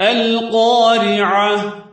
القارعة.